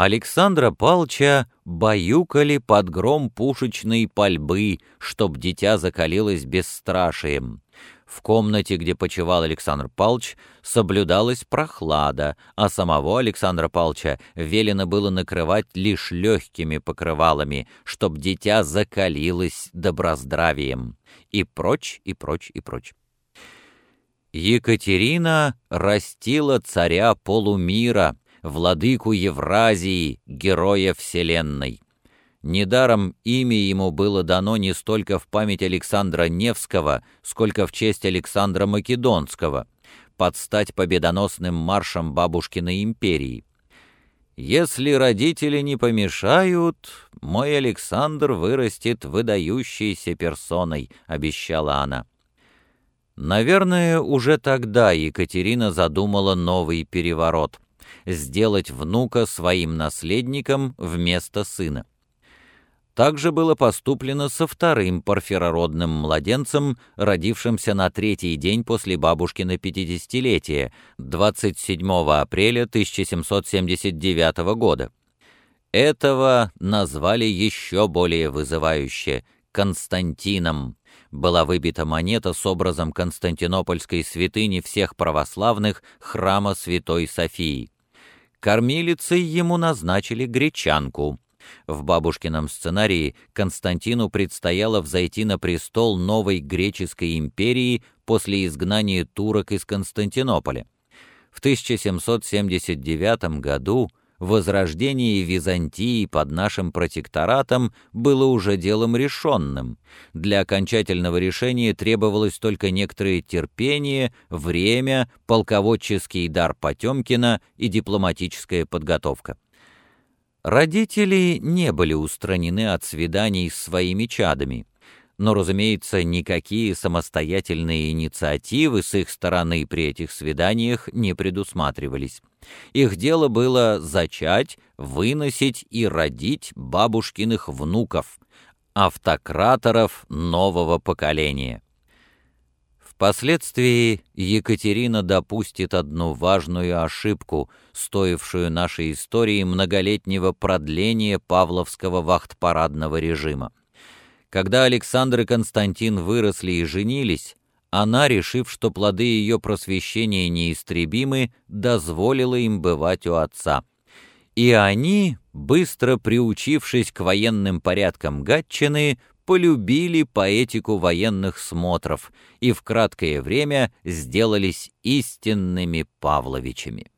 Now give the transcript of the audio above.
Александра Палча баюкали под гром пушечной пальбы, чтоб дитя закалилось бесстрашием. В комнате, где почевал Александр Палч, соблюдалась прохлада, а самого Александра Палча велено было накрывать лишь легкими покрывалами, чтоб дитя закалилось доброздравием, и прочь, и прочь, и прочь. Екатерина растила царя полумира, владыку Евразии, героя Вселенной. Недаром имя ему было дано не столько в память Александра Невского, сколько в честь Александра Македонского, под стать победоносным маршем бабушкиной империи. «Если родители не помешают, мой Александр вырастет выдающейся персоной», — обещала она. Наверное, уже тогда Екатерина задумала новый переворот — сделать внука своим наследником вместо сына. Также было поступлено со вторым парфирородным младенцем, родившимся на третий день после бабушкина пятидесятилетия, 27 апреля 1779 года. Этого назвали еще более вызывающе — Константином. Была выбита монета с образом константинопольской святыни всех православных храма Святой Софии. Кормилицей ему назначили гречанку — в бабушкином сценарии Константину предстояло взойти на престол новой греческой империи после изгнания турок из Константинополя. В 1779 году возрождение Византии под нашим протекторатом было уже делом решенным. Для окончательного решения требовалось только некоторое терпение, время, полководческий дар Потемкина и дипломатическая подготовка. Родители не были устранены от свиданий с своими чадами, но, разумеется, никакие самостоятельные инициативы с их стороны при этих свиданиях не предусматривались. Их дело было зачать, выносить и родить бабушкиных внуков, автократоров нового поколения. Впоследствии Екатерина допустит одну важную ошибку, стоившую нашей истории многолетнего продления павловского вахтпарадного режима. Когда Александр и Константин выросли и женились, она, решив, что плоды ее просвещения неистребимы, дозволила им бывать у отца. И они, быстро приучившись к военным порядкам Гатчины, полюбили поэтику военных смотров и в краткое время сделались истинными Павловичами.